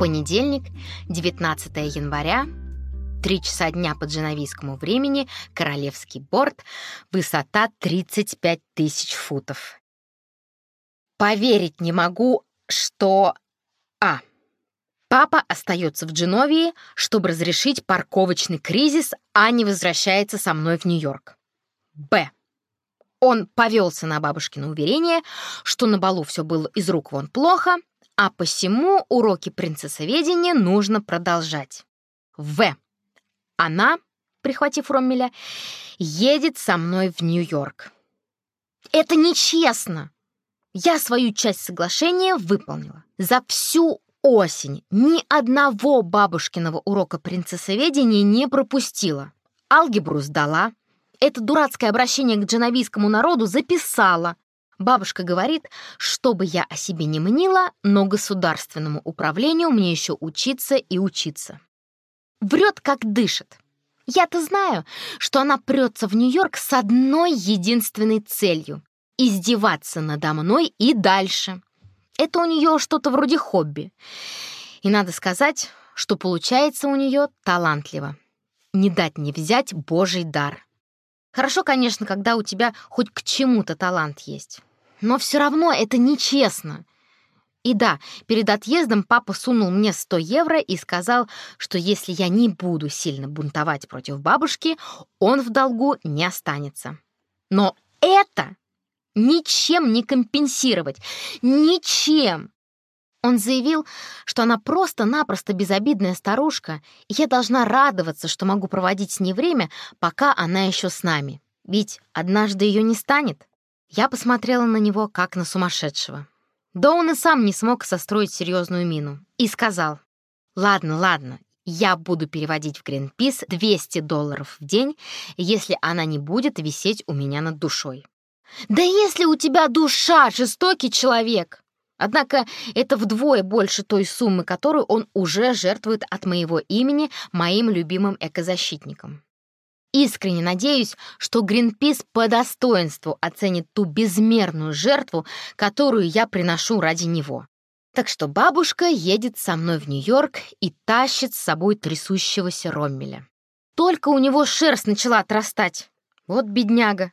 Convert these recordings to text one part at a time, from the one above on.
Понедельник, 19 января, 3 часа дня по дженовийскому времени, Королевский борт, высота 35 тысяч футов. Поверить не могу, что... А. Папа остается в Дженовии, чтобы разрешить парковочный кризис, а не возвращается со мной в Нью-Йорк. Б. Он повелся на бабушкино уверение, что на балу все было из рук вон плохо, а посему уроки принцессоведения нужно продолжать. В. Она, прихватив Роммеля, едет со мной в Нью-Йорк. Это нечестно. Я свою часть соглашения выполнила. За всю осень ни одного бабушкиного урока принцессоведения не пропустила. Алгебру сдала. Это дурацкое обращение к дженовийскому народу записала. Бабушка говорит, чтобы я о себе не мнила, но государственному управлению мне еще учиться и учиться. Врет, как дышит. Я-то знаю, что она прется в Нью-Йорк с одной единственной целью — издеваться надо мной и дальше. Это у нее что-то вроде хобби. И надо сказать, что получается у нее талантливо. Не дать не взять божий дар. Хорошо, конечно, когда у тебя хоть к чему-то талант есть. Но все равно это нечестно. И да, перед отъездом папа сунул мне 100 евро и сказал, что если я не буду сильно бунтовать против бабушки, он в долгу не останется. Но это ничем не компенсировать. Ничем! Он заявил, что она просто-напросто безобидная старушка, и я должна радоваться, что могу проводить с ней время, пока она еще с нами. Ведь однажды ее не станет. Я посмотрела на него, как на сумасшедшего. Да он и сам не смог состроить серьезную мину. И сказал, «Ладно, ладно, я буду переводить в Гринпис 200 долларов в день, если она не будет висеть у меня над душой». «Да если у тебя душа, жестокий человек!» Однако это вдвое больше той суммы, которую он уже жертвует от моего имени моим любимым экозащитникам. Искренне надеюсь, что Гринпис по достоинству оценит ту безмерную жертву, которую я приношу ради него. Так что бабушка едет со мной в Нью-Йорк и тащит с собой трясущегося Роммеля. Только у него шерсть начала отрастать. Вот бедняга.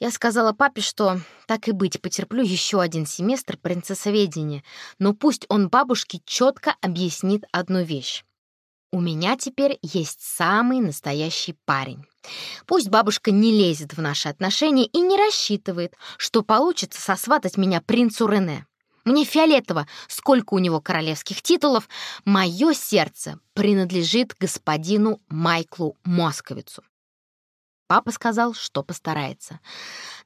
Я сказала папе, что, так и быть, потерплю еще один семестр принцессоведения, но пусть он бабушке четко объяснит одну вещь. У меня теперь есть самый настоящий парень. Пусть бабушка не лезет в наши отношения и не рассчитывает, что получится сосватать меня принцу Рене. Мне фиолетово, сколько у него королевских титулов, мое сердце принадлежит господину Майклу Московицу. Папа сказал, что постарается.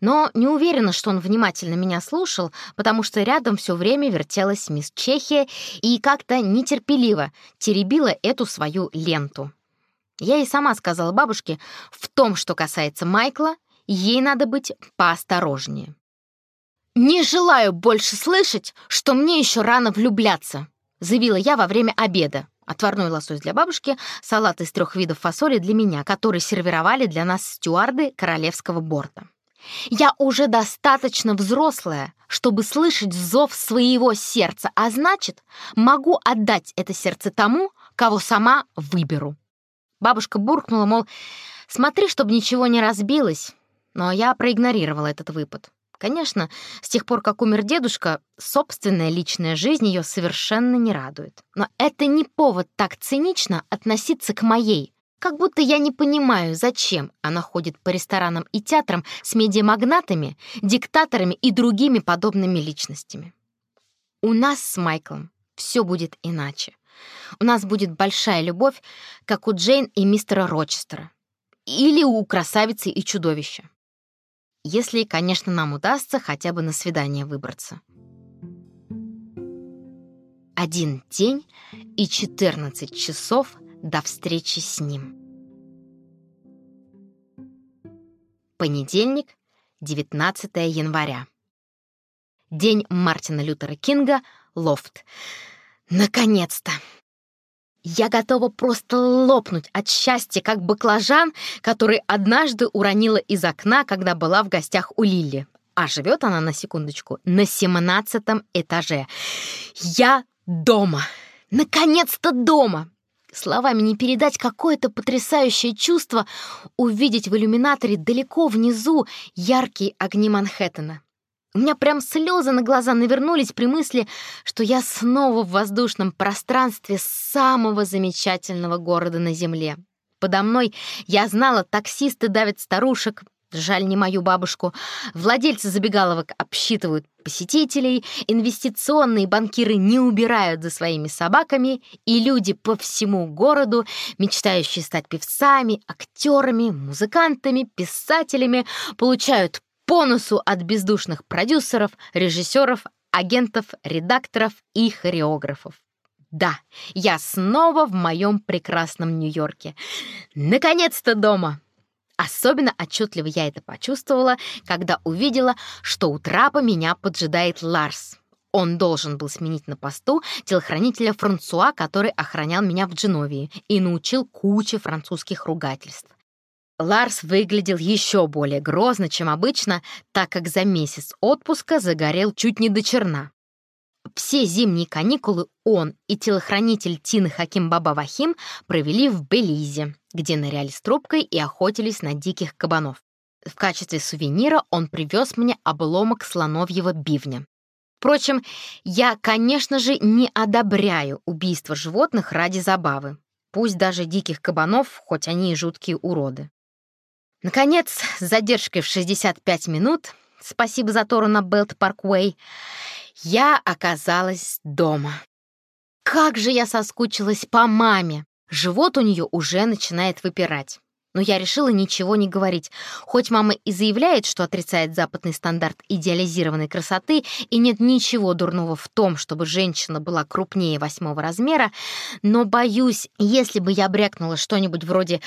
Но не уверена, что он внимательно меня слушал, потому что рядом все время вертелась мисс Чехия и как-то нетерпеливо теребила эту свою ленту. Я и сама сказала бабушке, в том, что касается Майкла, ей надо быть поосторожнее. «Не желаю больше слышать, что мне еще рано влюбляться», заявила я во время обеда отварной лосось для бабушки, салат из трех видов фасоли для меня, который сервировали для нас стюарды королевского борта. Я уже достаточно взрослая, чтобы слышать зов своего сердца, а значит, могу отдать это сердце тому, кого сама выберу. Бабушка буркнула, мол, смотри, чтобы ничего не разбилось, но я проигнорировала этот выпад. Конечно, с тех пор, как умер дедушка, собственная личная жизнь ее совершенно не радует. Но это не повод так цинично относиться к моей. Как будто я не понимаю, зачем она ходит по ресторанам и театрам с медиамагнатами, диктаторами и другими подобными личностями. У нас с Майклом все будет иначе. У нас будет большая любовь, как у Джейн и мистера Рочестера. Или у красавицы и чудовища. Если, конечно, нам удастся хотя бы на свидание выбраться. Один день и 14 часов до встречи с ним. Понедельник, 19 января. День Мартина Лютера Кинга, лофт. Наконец-то! Я готова просто лопнуть от счастья, как баклажан, который однажды уронила из окна, когда была в гостях у Лили. А живет она, на секундочку, на семнадцатом этаже. Я дома. Наконец-то дома! Словами не передать какое-то потрясающее чувство увидеть в иллюминаторе далеко внизу яркие огни Манхэттена. У меня прям слезы на глаза навернулись при мысли, что я снова в воздушном пространстве самого замечательного города на Земле. Подо мной, я знала, таксисты давят старушек, Жаль не мою бабушку. Владельцы забегаловок обсчитывают посетителей, инвестиционные банкиры не убирают за своими собаками, и люди по всему городу, мечтающие стать певцами, актерами, музыкантами, писателями, получают бонусу от бездушных продюсеров, режиссеров, агентов, редакторов и хореографов. Да, я снова в моем прекрасном Нью-Йорке. Наконец-то дома! Особенно отчетливо я это почувствовала, когда увидела, что у трапа меня поджидает Ларс. Он должен был сменить на посту телохранителя Франсуа, который охранял меня в Дженовии и научил куче французских ругательств. Ларс выглядел еще более грозно, чем обычно, так как за месяц отпуска загорел чуть не до черна. Все зимние каникулы он и телохранитель Тины Хаким Баба Вахим провели в Белизе, где ныряли с трубкой и охотились на диких кабанов. В качестве сувенира он привез мне обломок слоновьего бивня. Впрочем, я, конечно же, не одобряю убийство животных ради забавы. Пусть даже диких кабанов, хоть они и жуткие уроды. Наконец, с задержкой в 65 минут, спасибо затору на Белт Парквей, я оказалась дома. Как же я соскучилась по маме! Живот у нее уже начинает выпирать. Но я решила ничего не говорить. Хоть мама и заявляет, что отрицает западный стандарт идеализированной красоты, и нет ничего дурного в том, чтобы женщина была крупнее восьмого размера, но боюсь, если бы я брякнула что-нибудь вроде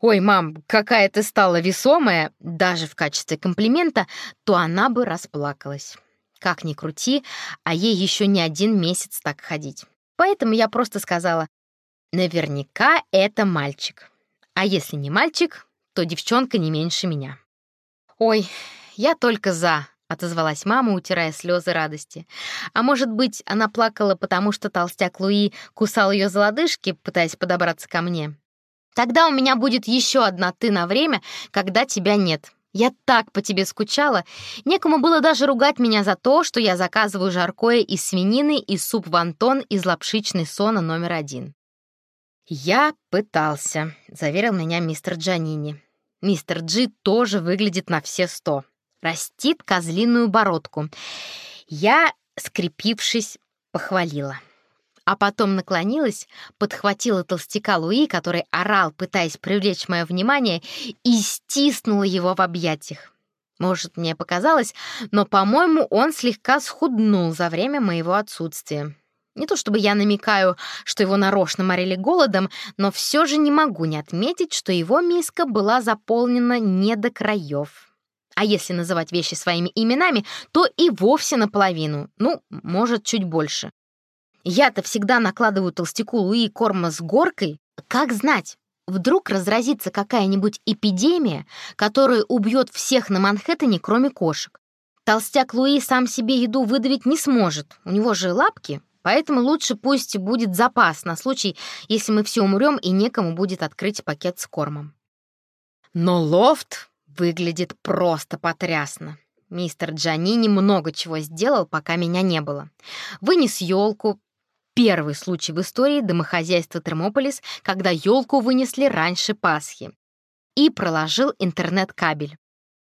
«Ой, мам, какая ты стала весомая», даже в качестве комплимента, то она бы расплакалась. Как ни крути, а ей еще не один месяц так ходить. Поэтому я просто сказала, наверняка это мальчик. А если не мальчик, то девчонка не меньше меня. «Ой, я только за», — отозвалась мама, утирая слезы радости. А может быть, она плакала, потому что толстяк Луи кусал ее за лодыжки, пытаясь подобраться ко мне. «Тогда у меня будет еще одна ты на время, когда тебя нет», я так по тебе скучала. Некому было даже ругать меня за то, что я заказываю жаркое из свинины и суп вантон из лапшичной сона номер один. «Я пытался», — заверил меня мистер Джанини. Мистер Джи тоже выглядит на все сто. Растит козлиную бородку. Я, скрепившись, похвалила а потом наклонилась, подхватила толстяка Луи, который орал, пытаясь привлечь мое внимание, и стиснула его в объятиях. Может, мне показалось, но, по-моему, он слегка схуднул за время моего отсутствия. Не то чтобы я намекаю, что его нарочно морили голодом, но все же не могу не отметить, что его миска была заполнена не до краев. А если называть вещи своими именами, то и вовсе наполовину, ну, может, чуть больше. Я-то всегда накладываю толстяку Луи корма с горкой. Как знать, вдруг разразится какая-нибудь эпидемия, которая убьет всех на Манхэттене, кроме кошек. Толстяк Луи сам себе еду выдавить не сможет, у него же лапки, поэтому лучше пусть будет запас на случай, если мы все умрем и некому будет открыть пакет с кормом. Но лофт выглядит просто потрясно. Мистер Джанини много чего сделал, пока меня не было. Вынес елку, Первый случай в истории домохозяйства Термополис, когда елку вынесли раньше Пасхи. И проложил интернет-кабель.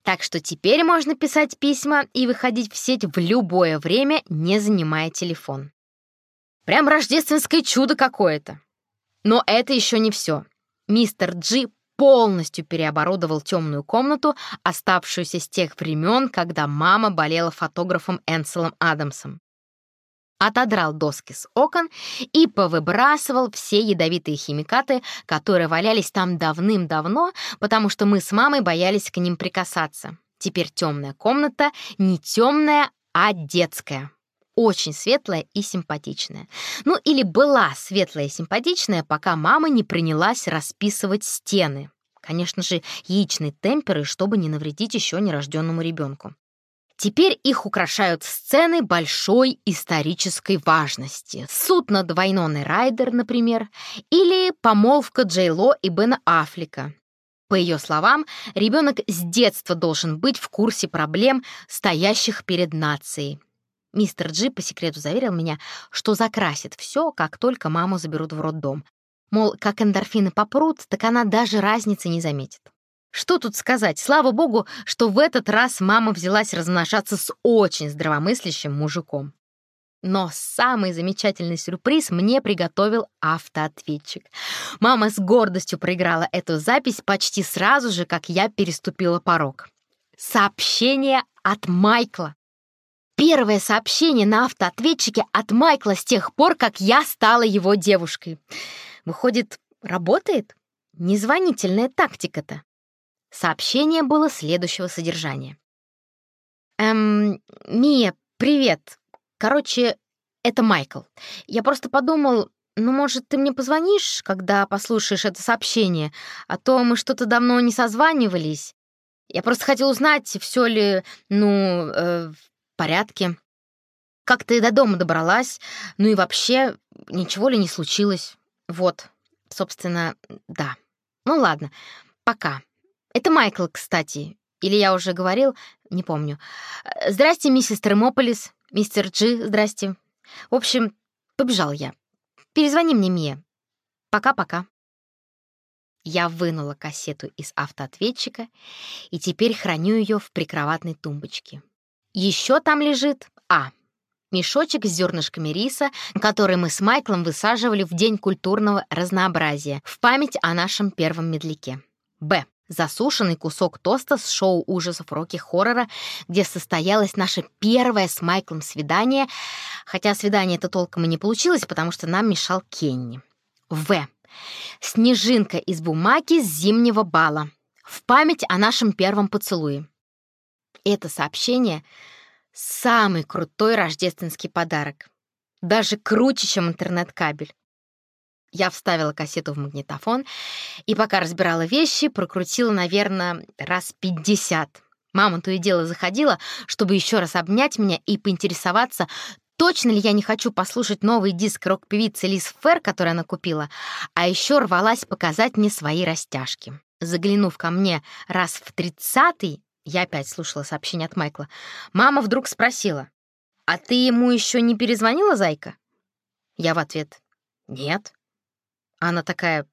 Так что теперь можно писать письма и выходить в сеть в любое время, не занимая телефон. Прям рождественское чудо какое-то. Но это еще не все. Мистер Джи полностью переоборудовал темную комнату, оставшуюся с тех времен, когда мама болела фотографом Энселом Адамсом отодрал доски с окон и повыбрасывал все ядовитые химикаты, которые валялись там давным-давно, потому что мы с мамой боялись к ним прикасаться. Теперь темная комната не темная, а детская. Очень светлая и симпатичная. Ну, или была светлая и симпатичная, пока мама не принялась расписывать стены. Конечно же, яичной темперы, чтобы не навредить еще нерожденному ребенку. Теперь их украшают сцены большой исторической важности. Суд над Вайноной Райдер, например, или помолвка Джей Ло и Бена Аффлека. По ее словам, ребенок с детства должен быть в курсе проблем, стоящих перед нацией. Мистер Джи по секрету заверил меня, что закрасит все, как только маму заберут в роддом. Мол, как эндорфины попрут, так она даже разницы не заметит. Что тут сказать? Слава богу, что в этот раз мама взялась размножаться с очень здравомыслящим мужиком. Но самый замечательный сюрприз мне приготовил автоответчик. Мама с гордостью проиграла эту запись почти сразу же, как я переступила порог. Сообщение от Майкла. Первое сообщение на автоответчике от Майкла с тех пор, как я стала его девушкой. Выходит, работает? Незвонительная тактика-то. Сообщение было следующего содержания. «Эм, Мия, привет. Короче, это Майкл. Я просто подумал, ну, может, ты мне позвонишь, когда послушаешь это сообщение, а то мы что-то давно не созванивались. Я просто хотел узнать, все ли, ну, э, порядке. Как ты до дома добралась, ну и вообще, ничего ли не случилось. Вот, собственно, да. Ну ладно, пока. Это Майкл, кстати. Или я уже говорил, не помню. Э, здрасте, миссис Термополис. Мистер Джи, здрасте. В общем, побежал я. Перезвони мне, Мия. Пока-пока. Я вынула кассету из автоответчика и теперь храню ее в прикроватной тумбочке. Еще там лежит А. Мешочек с зернышками риса, который мы с Майклом высаживали в День культурного разнообразия в память о нашем первом медляке. Б. Засушенный кусок тоста с шоу ужасов роки-хоррора, где состоялось наше первое с Майклом свидание, хотя свидание это толком и не получилось, потому что нам мешал Кенни. В. Снежинка из бумаги с зимнего бала. В память о нашем первом поцелуе. Это сообщение — самый крутой рождественский подарок. Даже круче, чем интернет-кабель. Я вставила кассету в магнитофон и, пока разбирала вещи, прокрутила, наверное, раз пятьдесят. Мама то и дело заходила, чтобы еще раз обнять меня и поинтересоваться, точно ли я не хочу послушать новый диск рок-певицы Лиз Фер, который она купила, а еще рвалась показать мне свои растяжки. Заглянув ко мне раз в тридцатый, я опять слушала сообщение от Майкла, мама вдруг спросила, «А ты ему еще не перезвонила, зайка?» Я в ответ, «Нет». Она такая,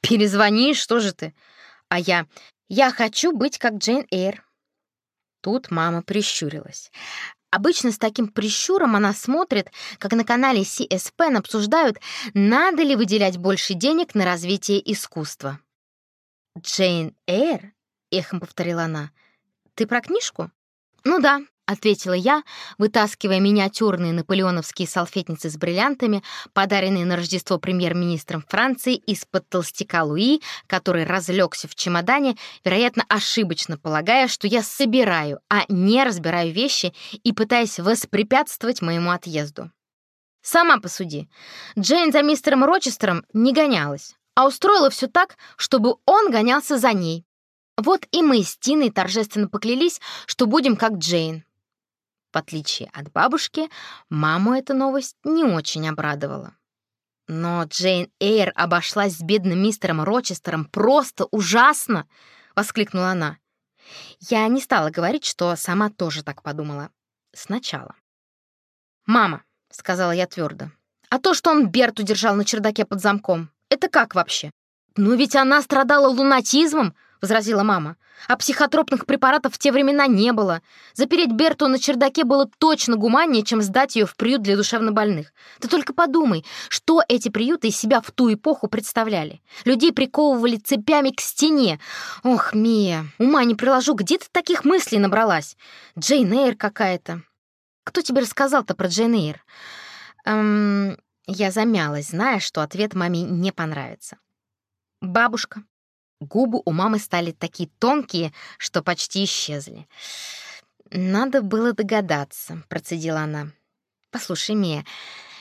перезвони, что же ты? А я, я хочу быть как Джейн Эйр. Тут мама прищурилась. Обычно с таким прищуром она смотрит, как на канале CSPN обсуждают, надо ли выделять больше денег на развитие искусства. «Джейн Эйр?» — эхом повторила она. «Ты про книжку?» «Ну да, ответила я, вытаскивая миниатюрные наполеоновские салфетницы с бриллиантами, подаренные на Рождество премьер-министром Франции из-под толстяка Луи, который разлегся в чемодане, вероятно, ошибочно полагая, что я собираю, а не разбираю вещи и пытаясь воспрепятствовать моему отъезду. Сама посуди. Джейн за мистером Рочестером не гонялась, а устроила все так, чтобы он гонялся за ней. Вот и мы с Тиной торжественно поклялись, что будем как Джейн. В отличие от бабушки, маму эта новость не очень обрадовала. «Но Джейн Эйр обошлась с бедным мистером Рочестером просто ужасно!» — воскликнула она. Я не стала говорить, что сама тоже так подумала. Сначала. «Мама», — сказала я твердо, «а то, что он Берту держал на чердаке под замком, это как вообще?» «Ну ведь она страдала лунатизмом», — возразила мама. «А психотропных препаратов в те времена не было. Запереть Берту на чердаке было точно гуманнее, чем сдать ее в приют для душевнобольных. Ты только подумай, что эти приюты из себя в ту эпоху представляли. Людей приковывали цепями к стене. Ох, Мия, ума не приложу, где ты таких мыслей набралась? Джейн Эйр какая-то. Кто тебе рассказал-то про Джейн Эйр?» эм, Я замялась, зная, что ответ маме не понравится. «Бабушка», Губы у мамы стали такие тонкие, что почти исчезли. «Надо было догадаться», — процедила она. «Послушай, Мия,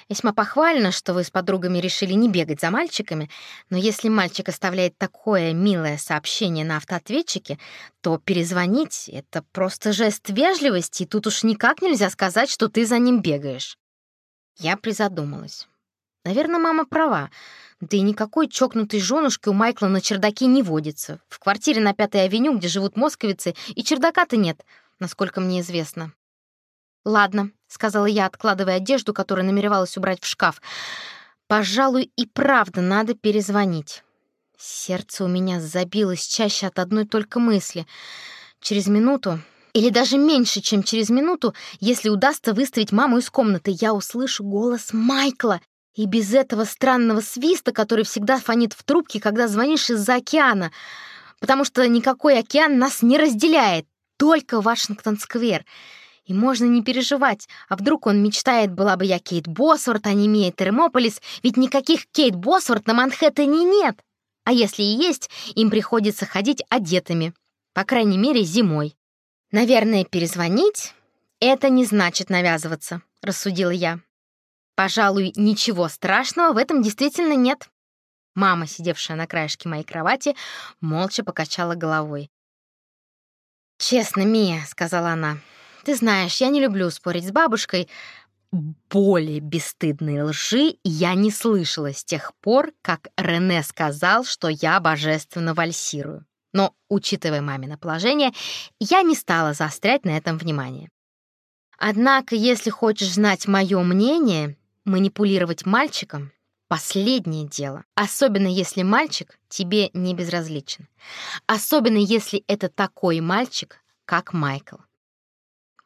Весьма похвально, что вы с подругами решили не бегать за мальчиками, но если мальчик оставляет такое милое сообщение на автоответчике, то перезвонить — это просто жест вежливости, и тут уж никак нельзя сказать, что ты за ним бегаешь. Я призадумалась. Наверное, мама права. Да и никакой чокнутой женушки у Майкла на чердаке не водится. В квартире на Пятой авеню, где живут московицы, и чердака-то нет, насколько мне известно. «Ладно», — сказала я, откладывая одежду, которую намеревалась убрать в шкаф. «Пожалуй, и правда надо перезвонить». Сердце у меня забилось чаще от одной только мысли. Через минуту, или даже меньше, чем через минуту, если удастся выставить маму из комнаты, я услышу голос Майкла. И без этого странного свиста, который всегда фонит в трубке, когда звонишь из-за океана. Потому что никакой океан нас не разделяет, только Вашингтон-сквер. И можно не переживать, а вдруг он мечтает, была бы я Кейт Босворт, а не Мия Термополис, ведь никаких Кейт Босворт на Манхэттене нет. А если и есть, им приходится ходить одетыми, по крайней мере, зимой. Наверное, перезвонить — это не значит навязываться, рассудила я. Пожалуй, ничего страшного в этом действительно нет. Мама, сидевшая на краешке моей кровати, молча покачала головой. «Честно, Мия», — сказала она, ты знаешь, я не люблю спорить с бабушкой. Более бесстыдной лжи я не слышала с тех пор, как Рене сказал, что я божественно вальсирую. Но, учитывая мамино положение, я не стала заострять на этом внимание. Однако, если хочешь знать мое мнение, манипулировать мальчиком — последнее дело. Особенно если мальчик тебе не безразличен. Особенно если это такой мальчик, как Майкл.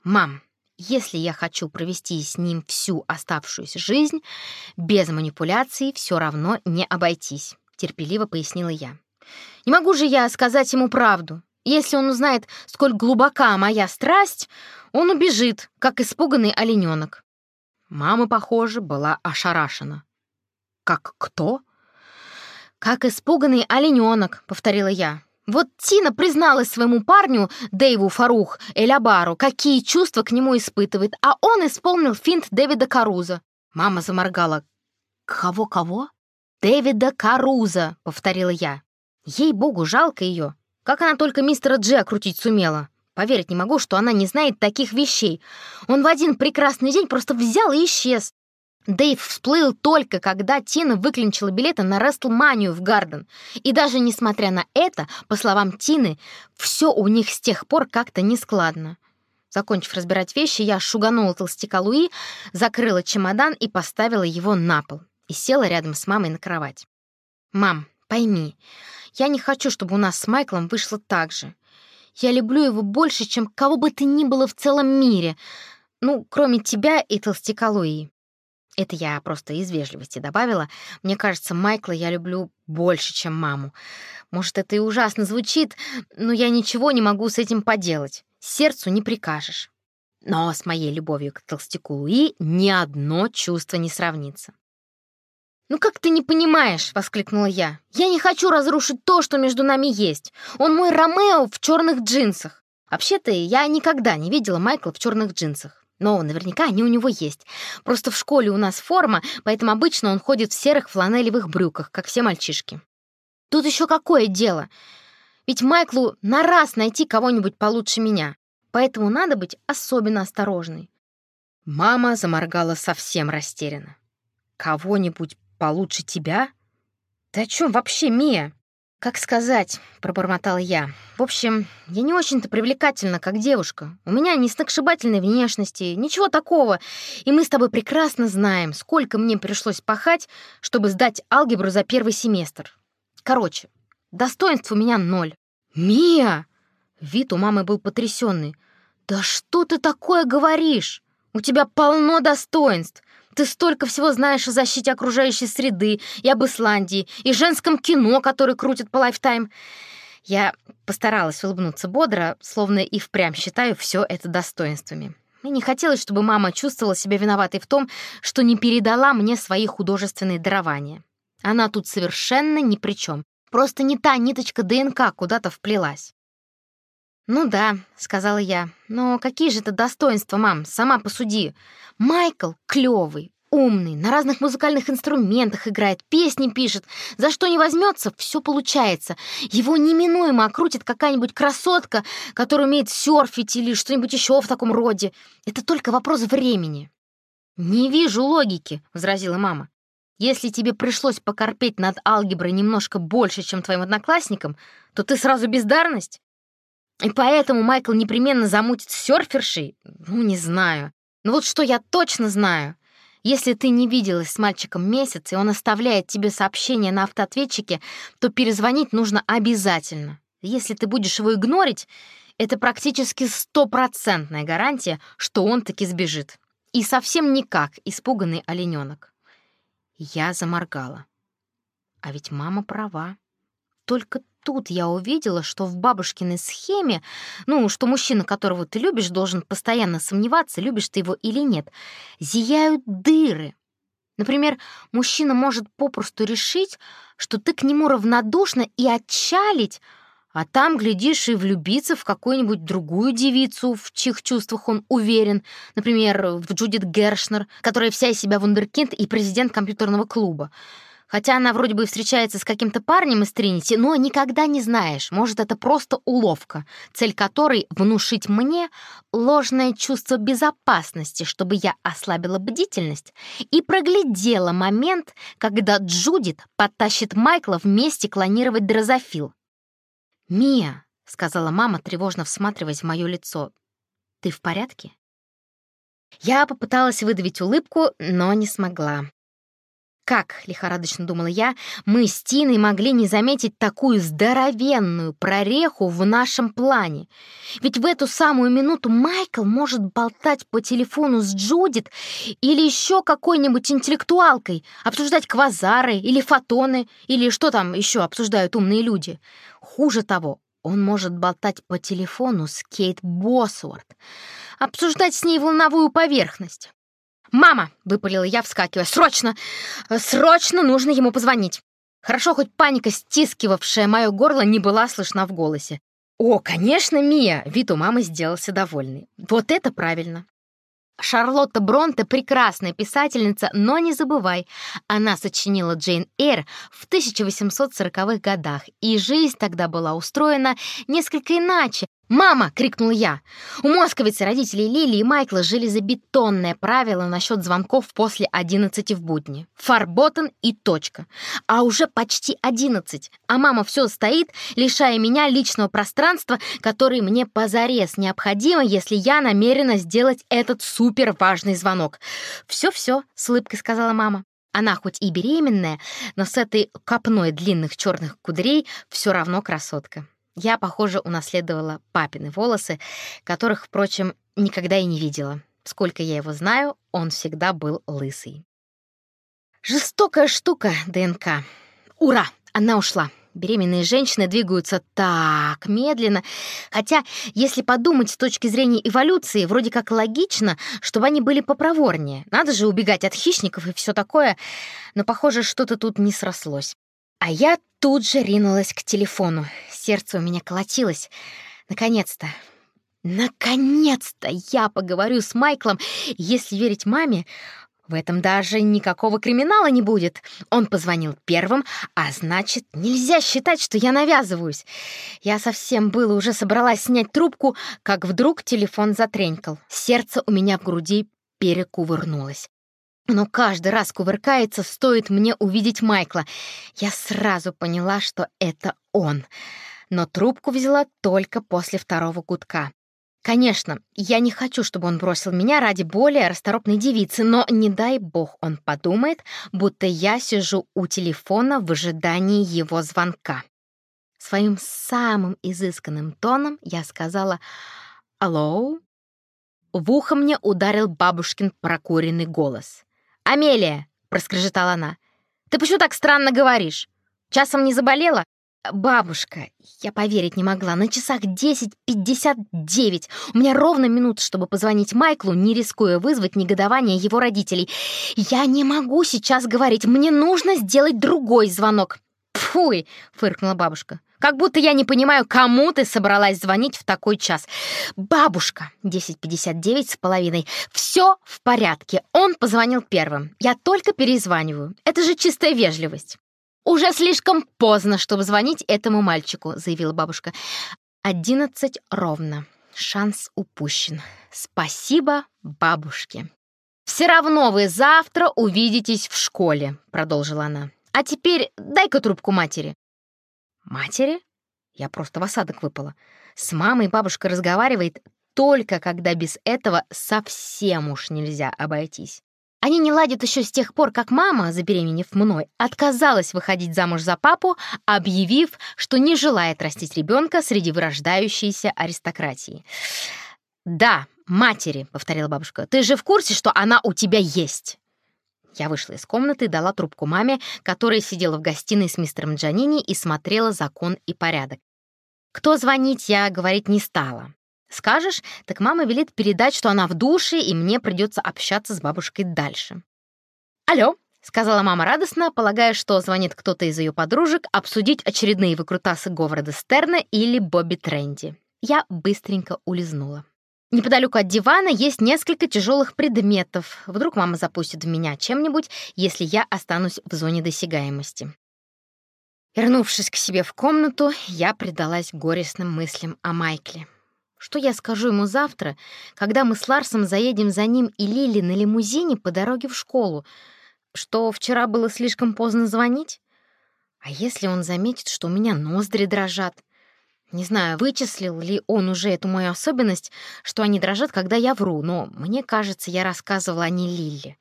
«Мам, если я хочу провести с ним всю оставшуюся жизнь, без манипуляций все равно не обойтись», — терпеливо пояснила я. «Не могу же я сказать ему правду. Если он узнает, сколь глубока моя страсть, он убежит, как испуганный олененок». Мама, похоже, была ошарашена. «Как кто?» «Как испуганный олененок», — повторила я. Вот Тина призналась своему парню, Дэйву Фарух Элябару, какие чувства к нему испытывает, а он исполнил финт Дэвида Каруза. Мама заморгала. «Кого-кого?» «Дэвида Каруза», — повторила я. Ей-богу, жалко ее. Как она только мистера Джи крутить сумела. Поверить не могу, что она не знает таких вещей. Он в один прекрасный день просто взял и исчез. Дэйв всплыл только, когда Тина выклинчила билеты на Рестлманию в Гарден. И даже несмотря на это, по словам Тины, все у них с тех пор как-то нескладно. Закончив разбирать вещи, я шуганула толстяка Луи, закрыла чемодан и поставила его на пол. И села рядом с мамой на кровать. «Мам, пойми, я не хочу, чтобы у нас с Майклом вышло так же. Я люблю его больше, чем кого бы ты ни было в целом мире. Ну, кроме тебя и толстяка Луи. Это я просто из вежливости добавила. Мне кажется, Майкла я люблю больше, чем маму. Может, это и ужасно звучит, но я ничего не могу с этим поделать. Сердцу не прикажешь. Но с моей любовью к толстяку Луи ни одно чувство не сравнится. «Ну как ты не понимаешь?» — воскликнула я. «Я не хочу разрушить то, что между нами есть. Он мой Ромео в черных джинсах. Вообще-то я никогда не видела Майкла в черных джинсах. Но наверняка они у него есть. Просто в школе у нас форма, поэтому обычно он ходит в серых фланелевых брюках, как все мальчишки. Тут еще какое дело? Ведь Майклу на раз найти кого-нибудь получше меня, поэтому надо быть особенно осторожной. Мама заморгала совсем растерянно. «Кого-нибудь получше тебя? Ты о чем вообще, Мия?» «Как сказать?» — пробормотал я. «В общем, я не очень-то привлекательна, как девушка. У меня не сногсшибательной внешности, ничего такого. И мы с тобой прекрасно знаем, сколько мне пришлось пахать, чтобы сдать алгебру за первый семестр. Короче, достоинств у меня ноль». «Мия!» Вид у мамы был потрясенный. «Да что ты такое говоришь? У тебя полно достоинств. Ты столько всего знаешь о защите окружающей среды, и об Исландии, и женском кино, которое крутят по лайфтайм. Я постаралась улыбнуться бодро, словно и впрямь считаю все это достоинствами. Мне не хотелось, чтобы мама чувствовала себя виноватой в том, что не передала мне свои художественные дарования. Она тут совершенно ни при чем. Просто не та ниточка ДНК куда-то вплелась. «Ну да», — сказала я. «Но какие же это достоинства, мам? Сама посуди. Майкл клёвый, умный, на разных музыкальных инструментах играет, песни пишет. За что не возьмется, все получается. Его неминуемо окрутит какая-нибудь красотка, которая умеет серфить или что-нибудь еще в таком роде. Это только вопрос времени. «Не вижу логики», — возразила мама. «Если тебе пришлось покорпеть над алгеброй немножко больше, чем твоим одноклассникам, то ты сразу бездарность? И поэтому Майкл непременно замутит с серфершей? Ну, не знаю. Но вот что я точно знаю. Если ты не виделась с мальчиком месяц, и он оставляет тебе сообщение на автоответчике, то перезвонить нужно обязательно. Если ты будешь его игнорить, это практически стопроцентная гарантия, что он таки сбежит. И совсем никак испуганный олененок. Я заморгала. А ведь мама права. Только тут я увидела, что в бабушкиной схеме, ну, что мужчина, которого ты любишь, должен постоянно сомневаться, любишь ты его или нет, зияют дыры. Например, мужчина может попросту решить, что ты к нему равнодушна и отчалить, а там, глядишь, и влюбиться в какую-нибудь другую девицу, в чьих чувствах он уверен. Например, в Джудит Гершнер, которая вся из себя вундеркинд и президент компьютерного клуба. Хотя она вроде бы встречается с каким-то парнем из Тринити, но никогда не знаешь, может, это просто уловка, цель которой — внушить мне ложное чувство безопасности, чтобы я ослабила бдительность и проглядела момент, когда Джудит подтащит Майкла вместе клонировать дрозофил. «Мия», — сказала мама, тревожно всматриваясь в мое лицо, — «ты в порядке?» Я попыталась выдавить улыбку, но не смогла. Как, лихорадочно думала я, мы с Тиной могли не заметить такую здоровенную прореху в нашем плане? Ведь в эту самую минуту Майкл может болтать по телефону с Джудит или еще какой-нибудь интеллектуалкой, обсуждать квазары или фотоны, или что там еще обсуждают умные люди. Хуже того, он может болтать по телефону с Кейт Босворт, обсуждать с ней волновую поверхность. «Мама!» — выпалила я, вскакивая. «Срочно! Срочно нужно ему позвонить!» Хорошо, хоть паника, стискивавшая мое горло, не была слышна в голосе. «О, конечно, Мия!» — вид у мамы сделался довольный. «Вот это правильно!» Шарлотта Бронте — прекрасная писательница, но не забывай, она сочинила Джейн Эйр в 1840-х годах, и жизнь тогда была устроена несколько иначе, «Мама!» — крикнул я. У московицы родителей Лили и Майкла жили за бетонное правило насчет звонков после одиннадцати в будни. Фарботан и точка. А уже почти одиннадцать. А мама все стоит, лишая меня личного пространства, которое мне позарез необходимо, если я намерена сделать этот супер важный звонок. «Все-все», — с улыбкой сказала мама. Она хоть и беременная, но с этой копной длинных черных кудрей все равно красотка. Я, похоже, унаследовала папины волосы, которых, впрочем, никогда и не видела. Сколько я его знаю, он всегда был лысый. Жестокая штука ДНК. Ура! Она ушла. Беременные женщины двигаются так медленно. Хотя, если подумать с точки зрения эволюции, вроде как логично, чтобы они были попроворнее. Надо же убегать от хищников и все такое. Но, похоже, что-то тут не срослось. А я тут же ринулась к телефону. Сердце у меня колотилось. Наконец-то. Наконец-то я поговорю с Майклом. Если верить маме, в этом даже никакого криминала не будет. Он позвонил первым, а значит, нельзя считать, что я навязываюсь. Я совсем было уже собралась снять трубку, как вдруг телефон затренькал. Сердце у меня в груди перекувырнулось. Но каждый раз кувыркается, стоит мне увидеть Майкла. Я сразу поняла, что это он. Но трубку взяла только после второго гудка. Конечно, я не хочу, чтобы он бросил меня ради более расторопной девицы, но не дай бог он подумает, будто я сижу у телефона в ожидании его звонка. Своим самым изысканным тоном я сказала «Алло?» В ухо мне ударил бабушкин прокуренный голос. «Амелия!» — проскрежетала она. «Ты почему так странно говоришь? Часом не заболела?» «Бабушка, я поверить не могла. На часах 10.59. У меня ровно минут, чтобы позвонить Майклу, не рискуя вызвать негодование его родителей. Я не могу сейчас говорить. Мне нужно сделать другой звонок». «Пфуй!» — фыркнула бабушка. Как будто я не понимаю, кому ты собралась звонить в такой час. Бабушка, 10.59 с половиной. Все в порядке. Он позвонил первым. Я только перезваниваю. Это же чистая вежливость. «Уже слишком поздно, чтобы звонить этому мальчику», — заявила бабушка. «Одиннадцать ровно. Шанс упущен. Спасибо бабушке». «Все равно вы завтра увидитесь в школе», — продолжила она. «А теперь дай-ка трубку матери». «Матери?» Я просто в осадок выпала. С мамой бабушка разговаривает только когда без этого совсем уж нельзя обойтись. Они не ладят еще с тех пор, как мама, забеременев мной, отказалась выходить замуж за папу, объявив, что не желает растить ребенка среди вырождающейся аристократии. «Да, матери», — повторила бабушка, — «ты же в курсе, что она у тебя есть?» Я вышла из комнаты и дала трубку маме, которая сидела в гостиной с мистером Джанини и смотрела закон и порядок. Кто звонить, я говорить не стала. Скажешь, так мама велит передать, что она в душе, и мне придется общаться с бабушкой дальше. «Алло», — сказала мама радостно, полагая, что звонит кто-то из ее подружек обсудить очередные выкрутасы Говарда Стерна или Бобби Тренди. Я быстренько улизнула. Неподалеку от дивана есть несколько тяжелых предметов. Вдруг мама запустит в меня чем-нибудь, если я останусь в зоне досягаемости. Вернувшись к себе в комнату, я предалась горестным мыслям о Майкле. Что я скажу ему завтра, когда мы с Ларсом заедем за ним и Лили на лимузине по дороге в школу? Что вчера было слишком поздно звонить? А если он заметит, что у меня ноздри дрожат? Не знаю, вычислил ли он уже эту мою особенность, что они дрожат, когда я вру, но мне кажется, я рассказывала о ней Лилле.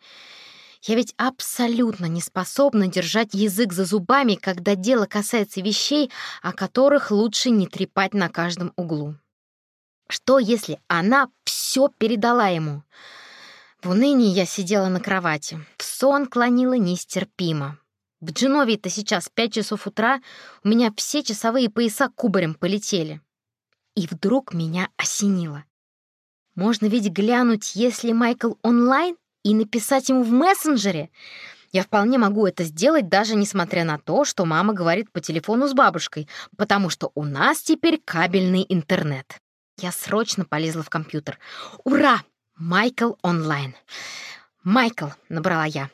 Я ведь абсолютно не способна держать язык за зубами, когда дело касается вещей, о которых лучше не трепать на каждом углу. Что, если она все передала ему? В унынии я сидела на кровати. В сон клонила нестерпимо. В Дженовии-то сейчас пять часов утра, у меня все часовые пояса кубарем полетели. И вдруг меня осенило. Можно ведь глянуть, если Майкл онлайн, и написать ему в мессенджере. Я вполне могу это сделать, даже несмотря на то, что мама говорит по телефону с бабушкой, потому что у нас теперь кабельный интернет. Я срочно полезла в компьютер. «Ура! Майкл онлайн!» «Майкл», — набрала я.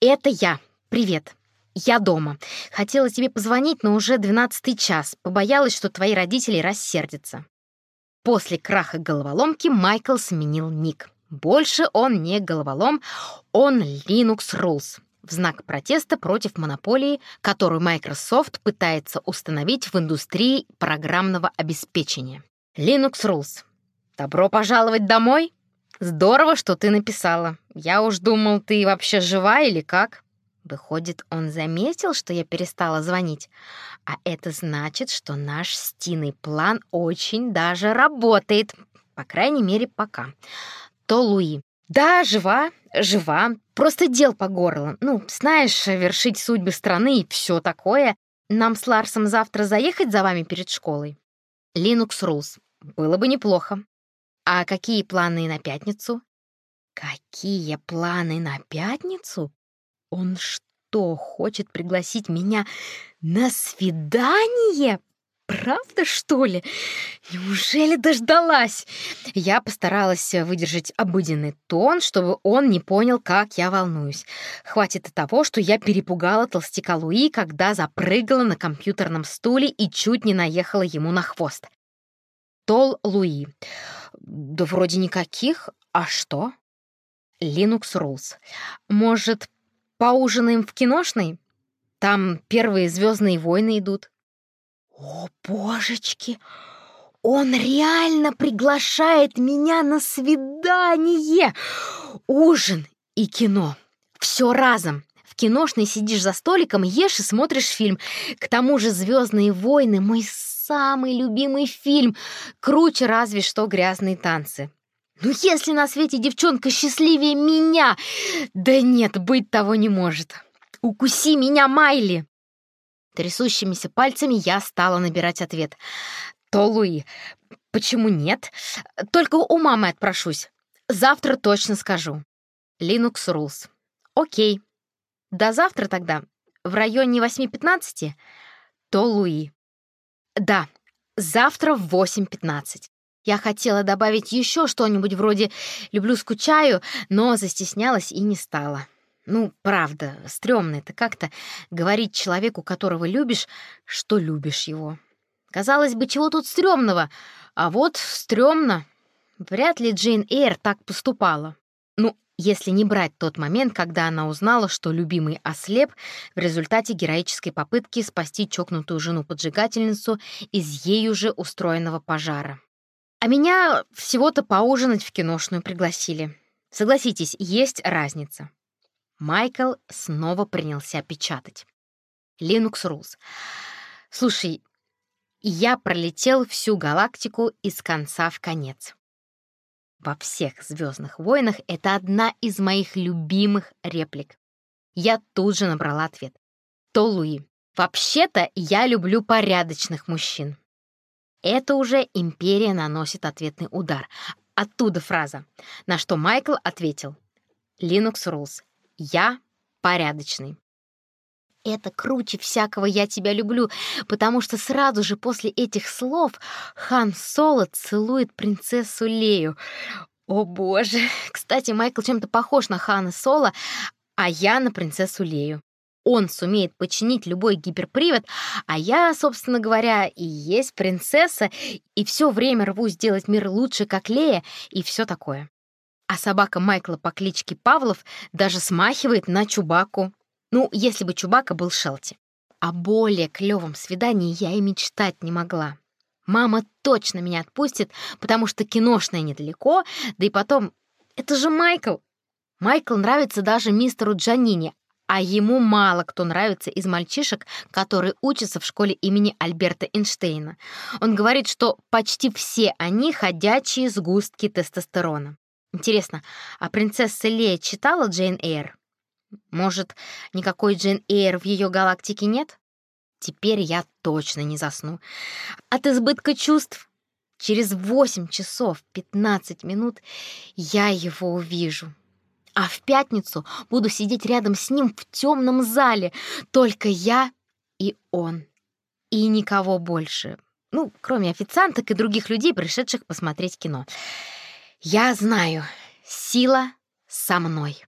«Это я. Привет. «Я дома. Хотела тебе позвонить, но уже двенадцатый час. Побоялась, что твои родители рассердятся». После краха головоломки Майкл сменил ник. Больше он не головолом, он Linux Rules в знак протеста против монополии, которую Microsoft пытается установить в индустрии программного обеспечения. Linux Rules. Добро пожаловать домой. Здорово, что ты написала. Я уж думал, ты вообще жива или как? Выходит, он заметил, что я перестала звонить. А это значит, что наш стиный план очень даже работает. По крайней мере, пока. То Луи. Да, жива, жива. Просто дел по горло. Ну, знаешь, вершить судьбы страны и все такое. Нам с Ларсом завтра заехать за вами перед школой? Linux Rules. Было бы неплохо. А какие планы на пятницу? Какие планы на пятницу? Он что, хочет пригласить меня на свидание? Правда, что ли? Неужели дождалась? Я постаралась выдержать обыденный тон, чтобы он не понял, как я волнуюсь. Хватит и того, что я перепугала толстяка Луи, когда запрыгала на компьютерном стуле и чуть не наехала ему на хвост. Тол Луи. Да вроде никаких. А что? Linux Rules. Может, Поужинаем в киношной? Там первые «Звездные войны» идут». «О, божечки! Он реально приглашает меня на свидание! Ужин и кино. Все разом. Киношной сидишь за столиком, ешь и смотришь фильм. К тому же «Звездные войны» — мой самый любимый фильм. Круче разве что «Грязные танцы». Ну если на свете девчонка счастливее меня! Да нет, быть того не может. Укуси меня, Майли!» Трясущимися пальцами я стала набирать ответ. «То, Луи, почему нет? Только у мамы отпрошусь. Завтра точно скажу. Linux Rules. Окей. До завтра тогда. В районе 8.15? То, Луи. Да, завтра в 8.15. Я хотела добавить еще что-нибудь вроде «люблю, скучаю», но застеснялась и не стала. Ну, правда, стрёмно это как-то говорить человеку, которого любишь, что любишь его. Казалось бы, чего тут стрёмного? А вот стрёмно. Вряд ли Джейн Эйр так поступала. Ну, если не брать тот момент, когда она узнала, что любимый ослеп в результате героической попытки спасти чокнутую жену-поджигательницу из ею же устроенного пожара. А меня всего-то поужинать в киношную пригласили. Согласитесь, есть разница. Майкл снова принялся печатать. Linux Rules. Слушай, я пролетел всю галактику из конца в конец. Во всех «Звездных войнах» это одна из моих любимых реплик. Я тут же набрала ответ. То Луи. Вообще-то я люблю порядочных мужчин. Это уже империя наносит ответный удар. Оттуда фраза, на что Майкл ответил. Linux Rules. Я порядочный. Это круче всякого «я тебя люблю», потому что сразу же после этих слов Хан Соло целует принцессу Лею. О боже! Кстати, Майкл чем-то похож на Хана Соло, а я на принцессу Лею. Он сумеет починить любой гиперпривод, а я, собственно говоря, и есть принцесса, и все время рву сделать мир лучше, как Лея, и все такое. А собака Майкла по кличке Павлов даже смахивает на Чубаку. Ну, если бы Чубака был Шелти. О более клевом свидании я и мечтать не могла. Мама точно меня отпустит, потому что киношное недалеко, да и потом... Это же Майкл! Майкл нравится даже мистеру Джанини, а ему мало кто нравится из мальчишек, которые учатся в школе имени Альберта Эйнштейна. Он говорит, что почти все они ходячие сгустки тестостерона. Интересно, а принцесса Лея читала Джейн Эйр? Может, никакой Джейн Эйр в ее галактике нет? Теперь я точно не засну. От избытка чувств через 8 часов 15 минут я его увижу. А в пятницу буду сидеть рядом с ним в темном зале. Только я и он. И никого больше. Ну, кроме официанток и других людей, пришедших посмотреть кино. Я знаю, сила со мной.